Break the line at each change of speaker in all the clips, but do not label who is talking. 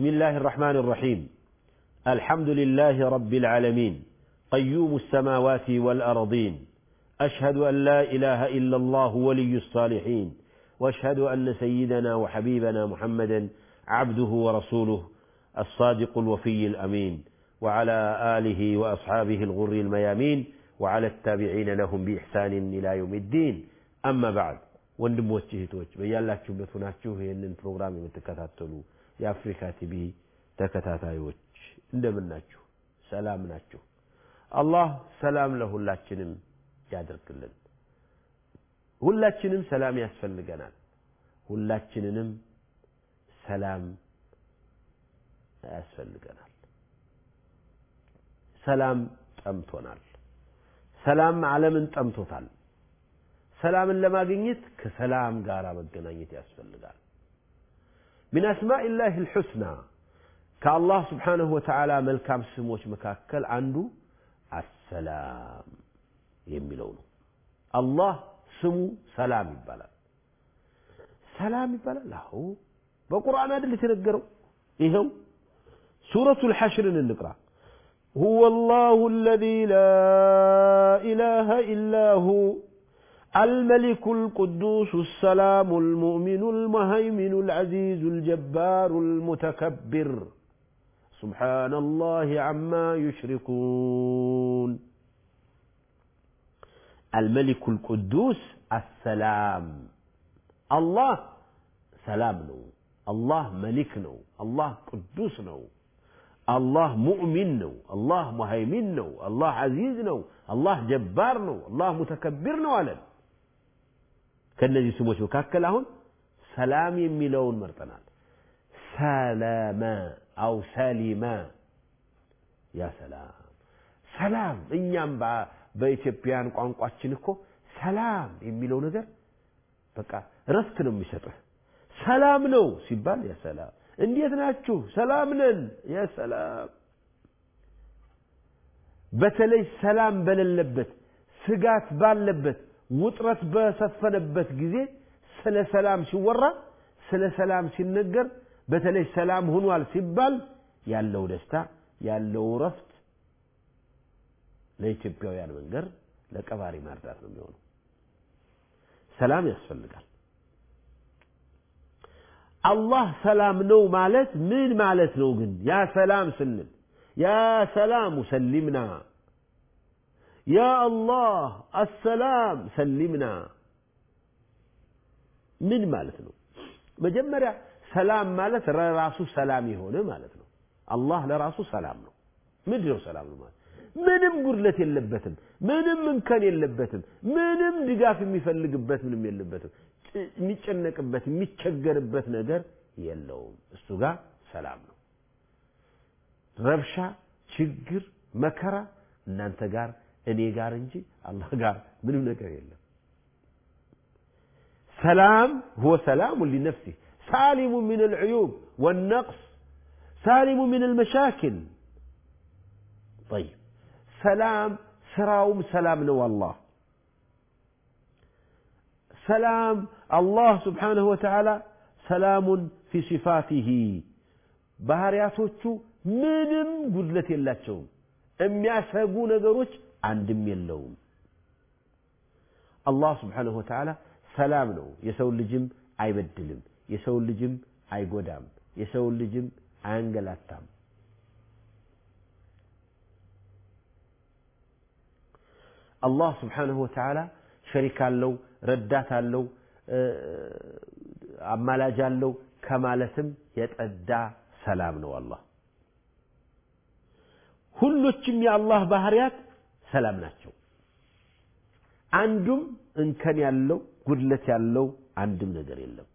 بسم الله الرحمن الرحيم. الحمد لله رب العالمين. قيوم السماوات والأرضين. أشهد أن لا إله إلا الله ولي الصالحين. وأشهد أن سيدنا وحبيبنا محمدا عبده ورسوله الصادق الوفي الأمين. وعلى آله وأصحابه الغر الميامين. وعلى التابعين لهم بإحسان إلى يوم الدين. أما بعد. ወንድሞች እህቶች በያላችሁበት ሆናችሁ ይህንን ፕሮግራም የምትከታተሉ የአፍሪካ ቲቪ ተከታታዮች እንደምን ናችሁ? ሰላም ናችሁ? አላህ ሰላም ለሁላችንም ያደርግልን ሁላችንም ሰላም ያስፈልገናል። ሁላችንንም ሰላም ያስፈልገናል። ሰላም ጠምቶናል። ሰላም ዓለምን ጠምቶታል ሰላምን ለማግኘት ከሰላም ጋር መገናኘት ያስፈልጋል من أسماء الله الحسنى كالله سبحانه وتعالى ملكام سموش مكاكل عنده السلام يميلون الله سمو سلام يبالا سلام يبالا لا هو بقرآن هذا اللي تنقروا إيه هو سورة الحشر نقرأ هو الله الذي لا إله إلا هو الملك القدوس السلام المؤمن المهيمن العزيز الجبار المتكبر. سبحان الله عما يشركون. الملك القدوس السلام. الله سلام نو. الله ملك نو. الله قدوس نو. الله مؤمن نو. الله مهيمن نو. الله عزيز نو. الله جبار نو. الله متكبر نو አለን ከእነዚህ ስሞች መካከል አሁን ሰላም የሚለውን መርጠናል። ሰላመ አው ሰሊመ ያ ሰላም። ሰላም እኛም በኢትዮጵያን ቋንቋችን እኮ ሰላም የሚለው ነገር በቃ ረፍት ነው የሚሰጥህ። ሰላም ነው ሲባል ያ ሰላም። እንዴት ናችሁ? ሰላም ነን ያ ሰላም። በተለይ ሰላም በሌለበት ስጋት ባለበት ውጥረት በሰፈነበት ጊዜ ስለ ሰላም ሲወራ ስለ ሰላም ሲነገር በተለይ ሰላም ሆኗል ሲባል ያለው ደስታ ያለው ረፍት ለኢትዮጵያውያን መንገር ለቀባሪ ማርዳት ነው የሚሆነው። ሰላም ያስፈልጋል። አላህ ሰላም ነው ማለት ምን ማለት ነው ግን? ያ ሰላም ስንል ያ ሰላሙ ሰሊምና يا الله السلام سلمنا ምን ማለት ነው መጀመሪያ ሰላም ማለት ለራሱ ሰላም የሆነ ማለት ነው አላህ ለራሱ ሰላም ነው ምንድን ነው ሰላም ነው ማለት ምንም ጉድለት የለበትም ምንም እንከን የለበትም ምንም ድጋፍ የሚፈልግበት ምንም የለበትም የሚጨነቅበት የሚቸገርበት ነገር የለውም እሱ ጋር ሰላም ነው ረብሻ ችግር መከራ እናንተ ጋር እኔ ጋር እንጂ አላህ ጋር ምንም ነገር የለም ሰላም هو سلام لنفسه سالم من العيوب والنقص سالم من المشاكل طيب سلام سراوم سلام نو الله سلام الله سبحانه وتعالى سلام في صفاته ባህሪያቶቹ ምንም ጉድለት የላቸውም የሚያሰጉ ነገሮች አንድም የለውም። አላህ ስብሓንሁ ወተዓላ ሰላም ነው። የሰው ልጅም አይበድልም የሰው ልጅም አይጎዳም የሰው ልጅም አያንገላታም። አላህ ስብሓንሁ ወተዓላ ሸሪክ አለው ረዳት አለው አማላጅ አለው ከማለትም የጠዳ ሰላም ነው አላህ። ሁሎችም የአላህ ባህርያት ሰላም ናቸው አንዱም እንከን ያለው ጉድለት ያለው አንድም ነገር የለም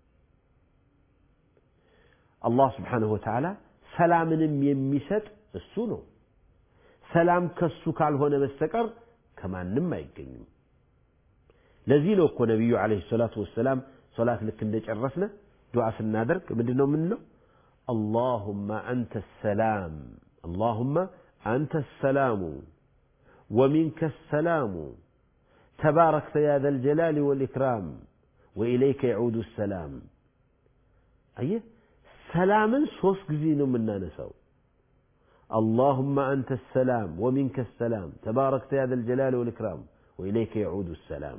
አላህ ስብሓንሁ ወተዓላ ሰላምንም የሚሰጥ እሱ ነው። ሰላም ከሱ ካልሆነ በስተቀር ከማንም አይገኝም። ለዚህ ነው እኮ ነቢዩ ዓለይሂ ሰላቱ ወሰላም ሶላት ልክ እንደጨረስነ ዱዓ ስናደርግ ምንድን ነው የምንለው? አላሁመ አንተ ሰላም አላሁመ አንተ ሰላሙ ወሚንከ ሰላሙ ተባረክተ ያ ዘል ጀላሊ ወልኢክራም ወኢለይከ የዑዱ ሰላም። አየህ ሰላምን ሶስት ጊዜ ነው የምናነሳው። اللهم أنت السلام ومنك السلام تباركت يا ذا الجلال والإكرام وإليك يعود السلام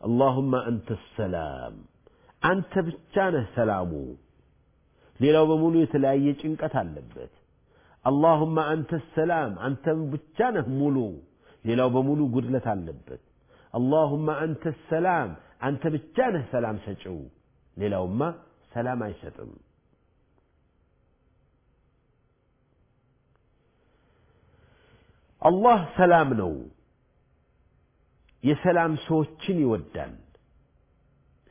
اللهم أنت السلام أنت بتشانه سلامو ሌላው በሙሉ የተለያየ ጭንቀት አለበት አላሁመ አንተ ሰላም አንተ ብቻ ነህ ሙሉ ሌላው በሙሉ ጉድለት አለበት አላሁመ አንተ ሰላም አንተ ብቻ ነህ ሰላም ሰጪው ሌላውማ ሰላም አይሰጥም አላህ ሰላም ነው የሰላም ሰዎችን ይወዳል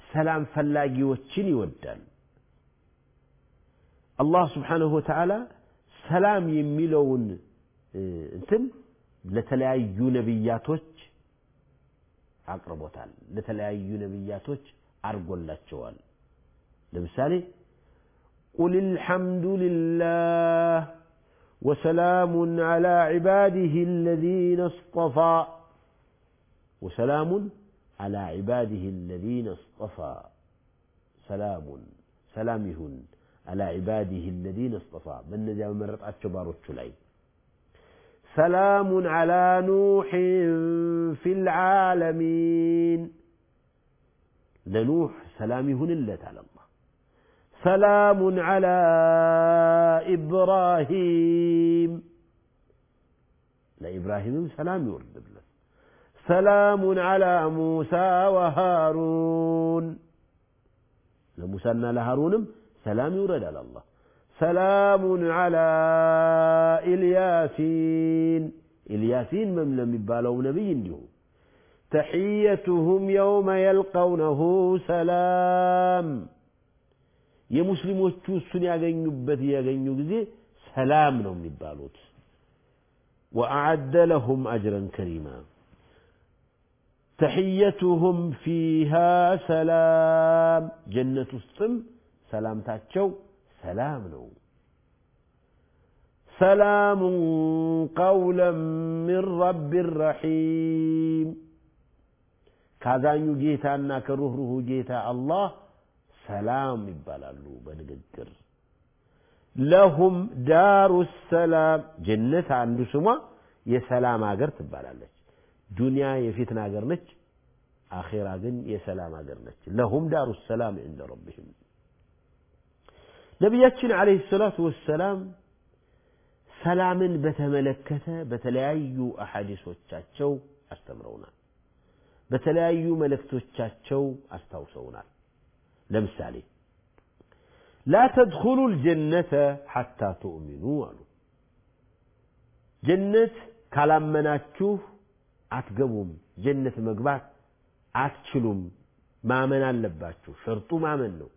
ሰላም ፈላጊዎችን ይወዳል አላህ ስብሓንሁ ወተዓላ ሰላም የሚለውን እንትን ለተለያዩ ነቢያቶች አቅርቦታል ለተለያዩ ነቢያቶች አድርጎላቸዋል ለምሳሌ ቁል الحمد لله وسلام على عباده الذين اصطفى وسلام على عباده الذين اصطفى سلام سلام يهون على عباده الذين اصطفى من نجا مرت أتشبارو لاي سلام على نوح في العالمين لنوح سلام يهون الله تعالى الله سلام على إبراهيم لإبراهيم سلام يورد له سلام على موسى وهارون لموسى لهارون سلام يورد على الله سلام على إلياسين إلياسين من لم يبالوا نبي عنده تحيتهم يوم يلقونه سلام የሙስሊሞቹ እሱን ያገኙበት ያገኙ ጊዜ ሰላም ነው የሚባሉት ወአዓደ ለሁም አጅረን ከሪማ ተሕየቱሁም ፊሃ ሰላም ጀነት ውስጥም ሰላምታቸው ሰላም ነው። ሰላም ቀውለን ምን ረቢ ረሒም። ካዛኙ ጌታና ከሩህሩሁ ጌታ አላህ ሰላም ይባላሉ በንግግር። ለሁም ዳሩ ሰላም ጀነት አንዱ ስሟ የሰላም ሀገር ትባላለች። ዱንያ የፊትን ሀገር ነች አኼራ ግን የሰላም ሀገር ነች። ለሁም ዳሩ ሰላም ዕንደ ረቢህም ነቢያችን አለይሂ ሰላቱ ወሰላም ሰላምን በተመለከተ በተለያዩ አሐዲሶቻቸው አስተምረውናል። በተለያዩ መልእክቶቻቸው አስታውሰውናል። ለምሳሌ ላ ተድኹሉ ልጀነተ ሐታ ትኡሚኑ አሉ። ጀነት ካላመናችሁ አትገቡም። ጀነት መግባት አትችሉም። ማመን አለባችሁ። ሸርጡ ማመን ነው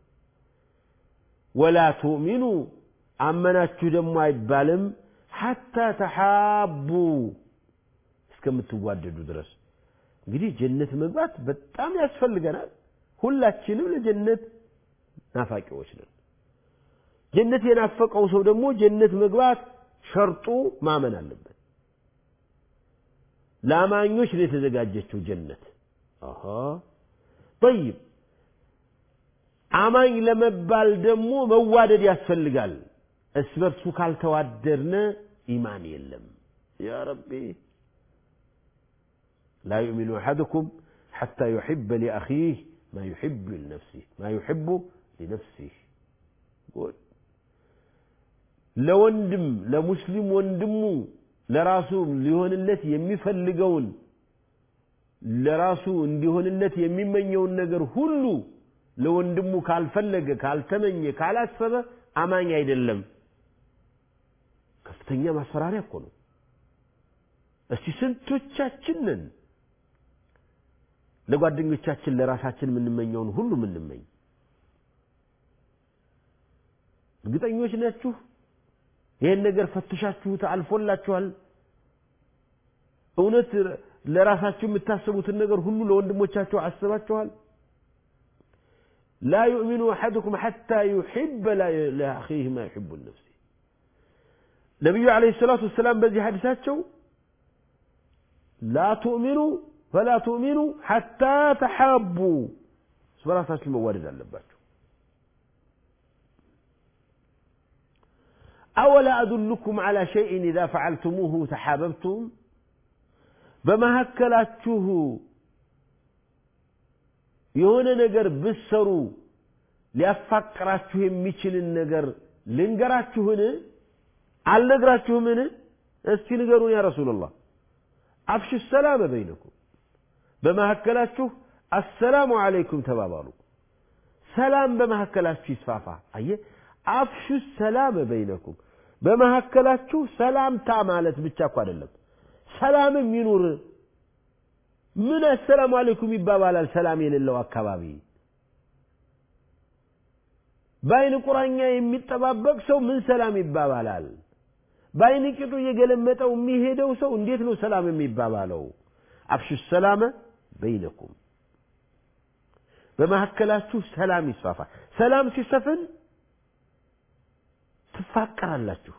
ወላ ትኡሚኑ አመናችሁ ደግሞ አይባልም። ሐታ ተሓቡ እስከምትዋደዱ ድረስ። እንግዲህ ጀነት መግባት በጣም ያስፈልገናል። ሁላችንም ለጀነት ናፋቂዎች ነን። ጀነት የናፈቀው ሰው ደግሞ ጀነት መግባት ሸርጡ ማመን አለበት። ለአማኞች ነው የተዘጋጀችው ጀነት። ጠይብ አማኝ ለመባል ደግሞ መዋደድ ያስፈልጋል። እስ በርሱ ካልተዋደድነ ኢማን የለም። ያ ረቢ ላ ዩእሚኑ አሐድኩም ሐታ ዩሕበ ሊአኺህ ማ ዩሕቡ ሊነፍሲህ ማ ዩሕቡ ሊነፍሲህ ለወንድም ለሙስሊም ወንድሙ ለራሱ ሊሆንለት የሚፈልገውን ለራሱ እንዲሆንለት የሚመኘውን ነገር ሁሉ ለወንድሙ ካልፈለገ ካልተመኘ ካላሰበ አማኝ አይደለም ከፍተኛ ማስፈራሪያ እኮ ነው እስቲ ስንቶቻችን ነን ለጓደኞቻችን ለራሳችን የምንመኘውን ሁሉ የምንመኝ እርግጠኞች ናችሁ? ይህን ነገር ፈትሻችሁት አልፎላችኋል? እውነት ለራሳችሁ የምታስቡትን ነገር ሁሉ ለወንድሞቻችሁ አስባችኋል? ላ ዩእሚኑ አሐዱኩም ሐታ ዩሕበ ለአኺህ ማ ዩሕቡ ነፍሲ ነቢዩ ዓለይሂ ሰላቱ ወሰላም በዚህ ሐዲሳቸው ላ ቱእሚኑ ፈላ ቱእሚኑ ሐታ ተሓቡ በራሳችሁ መዋደድ አለባቸው። أولا أدلكم على شيء إذا فعلتموه تحاببتم በመካከላችሁ የሆነ ነገር ብሰሩ ሊያፋቅራችሁ የሚችልን ነገር ልንገራችሁን? አልነግራችሁምን? እስቲ ንገሩን ያ ረሱላላህ። አፍሹ ሰላመ በይነኩም በመካከላችሁ አሰላሙ አለይኩም ተባባሉ። ሰላም በመካከላችሁ ይስፋፋ። አየ አፍሹ ሰላመ በይነኩም በመካከላችሁ ሰላምታ ማለት ብቻ እኮ አይደለም፣ ሰላምም ይኑር። ምን አሰላሙ አለይኩም ይባባላል ሰላም የሌለው አካባቢ? በአይን ቁራኛ የሚጠባበቅ ሰው ምን ሰላም ይባባላል? በአይን ቂጡ እየገለመጠው የሚሄደው ሰው እንዴት ነው ሰላም የሚባባለው? አፍሹ ሰላመ በይነኩም በመካከላችሁ ሰላም ይስፋፋ። ሰላም ሲሰፍን ትፋቀራላችሁ።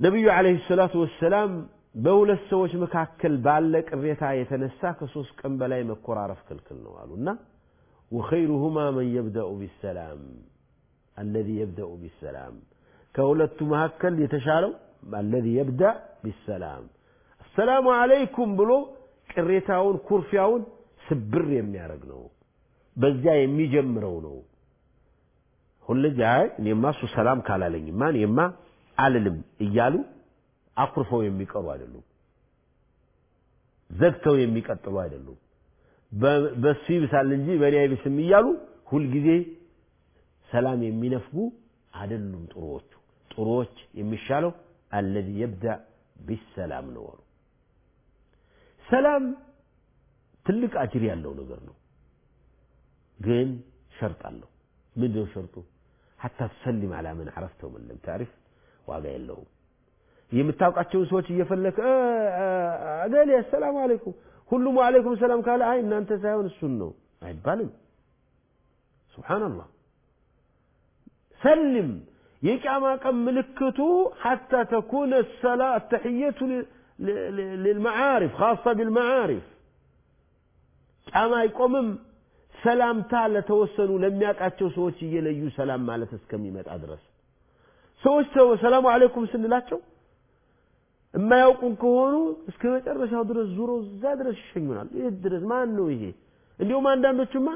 ነቢዩ ዓለይሂ ሰላቱ ወሰላም በሁለት ሰዎች መካከል ባለ ቅሬታ የተነሳ ከሶስት ቀን በላይ መኮራረፍ ክልክል ነው አሉ እና ወኸይሩሁማ መን የብደኡ ቢሰላም አለዚ የብደኡ ቢሰላም ከሁለቱ መካከል የተሻለው አለዚ የብዳእ ቢሰላም አሰላሙ አለይኩም ብሎ ቅሬታውን ኩርፊያውን ስብር የሚያደርግ ነው። በዚያ የሚጀምረው ነው። ሁልጊዜ እኔማ እሱ ሰላም ካላለኝማ እኔማ አልልም እያሉ አኩርፈው የሚቀሩ አይደሉም። ዘግተው የሚቀጥሉ አይደሉም። በሱ ይብሳል እንጂ በእኔ አይብስም እያሉ ሁልጊዜ ሰላም የሚነፍጉ አይደሉም ጥሩዎቹ። ጥሩዎች የሚሻለው አለዚ የብዳ ቢሰላም ነው አሉ። ሰላም ትልቅ አጅር ያለው ነገር ነው። ግን ሸርጥ አለው። ምንድነው ሸርጡ? ሐታ ትሰሊም አላ ምን ዓረፍተው ምን ለም ታሪፍ ዋጋ የለውም። የምታውቃቸውን ሰዎች እየፈለከ አገሌ አሰላሙ አለይኩም ሁሉም ወአለይኩም ሰላም ካለ አይ እናንተ ሳይሆን እሱን ነው አይባልም። ሱብሓነላህ ሰልም የቂያማ ቀን ምልክቱ ሐታ ተኩነ ሰላ አተሕየቱ ልልመዓሪፍ ካሳ ቢልመዓሪፍ ቂያማ አይቆምም። ሰላምታ ለተወሰኑ ለሚያውቃቸው ሰዎች እየለዩ ሰላም ማለት እስከሚመጣ ድረስ ሰዎች ሰላሙ አለይኩም ስንላቸው የማያውቁን ከሆኑ እስከ መጨረሻው ድረስ ዙሮ እዛ ድረስ ይሸኙናል። የት ድረስ ማን ነው ይሄ? እንዲሁም አንዳንዶቹማ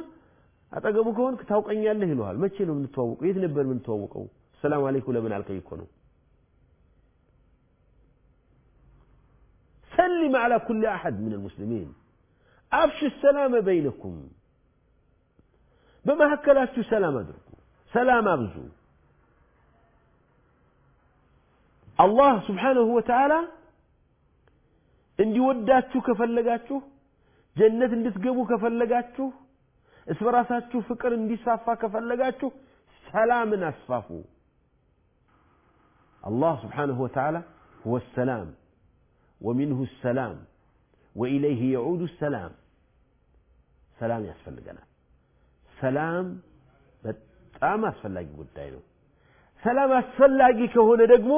አጠገቡ ከሆንክ ታውቀኛለህ ይለዋል። መቼ ነው የምንተዋወቀው? የት ነበር የምንተዋወቀው? ሰላም አለይኩም ለምን አልከኝ እኮ ነው። ሰሊም አላ ኩል አሐድ ምን ልሙስሊሚን አፍሽ ሰላመ በይነኩም በመካከላችሁ ሰላም አድርጉ፣ ሰላም አብዙ። አላህ ስብሓነሁ ወተዓላ እንዲወዳችሁ ከፈለጋችሁ፣ ጀነት እንድትገቡ ከፈለጋችሁ፣ እስ በራሳችሁ ፍቅር እንዲሳፋ ከፈለጋችሁ ሰላምን አስፋፉ። አላህ ስብሓነሁ ወተዓላ ሁወ ሰላም ወሚንሁ ሰላም ወኢለይህ የዑዱ ሰላም። ሰላም ያስፈልገናል። ሰላም በጣም አስፈላጊ ጉዳይ ነው። ሰላም አስፈላጊ ከሆነ ደግሞ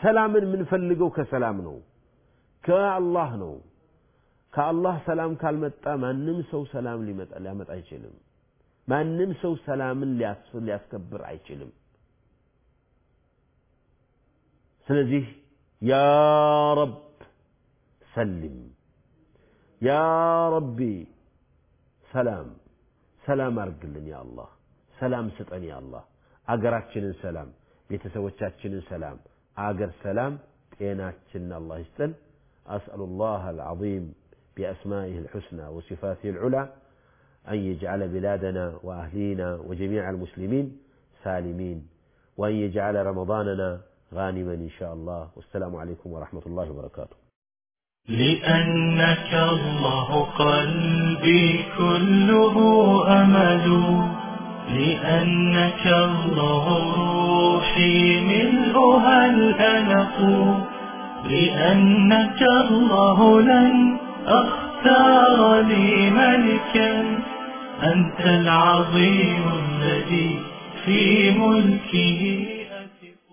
ሰላምን የምንፈልገው ከሰላም ነው፣ ከአላህ ነው። ከአላህ ሰላም ካልመጣ ማንም ሰው ሰላም ሊያመጣ አይችልም። ማንም ሰው ሰላምን ሊያስከብር አይችልም። ስለዚህ ያ ረብ ሰልም፣ ያ ረቢ ሰላም ሰላም አርግልን ያ አላህ፣ ሰላም ስጠን ያ አላህ። አገራችንን ሰላም፣ ቤተሰቦቻችንን ሰላም፣ አገር ሰላም፣ ጤናችንን አላህ ይስጠን። أسأل الله العظيم بأسمائه الحسنى وصفاته العلى أن يجعل بلادنا وأهلينا وجميع المسلمين سالمين وأن يجعل رمضاننا غانما إن شاء الله والسلام عليكم ورحمة الله وبركاته
لأنك الله قلبي كله أمل لأنك الله روحي ملؤها الألق لأنك الله لن أختار لي ملكا. أنت العظيم الذي في ملكه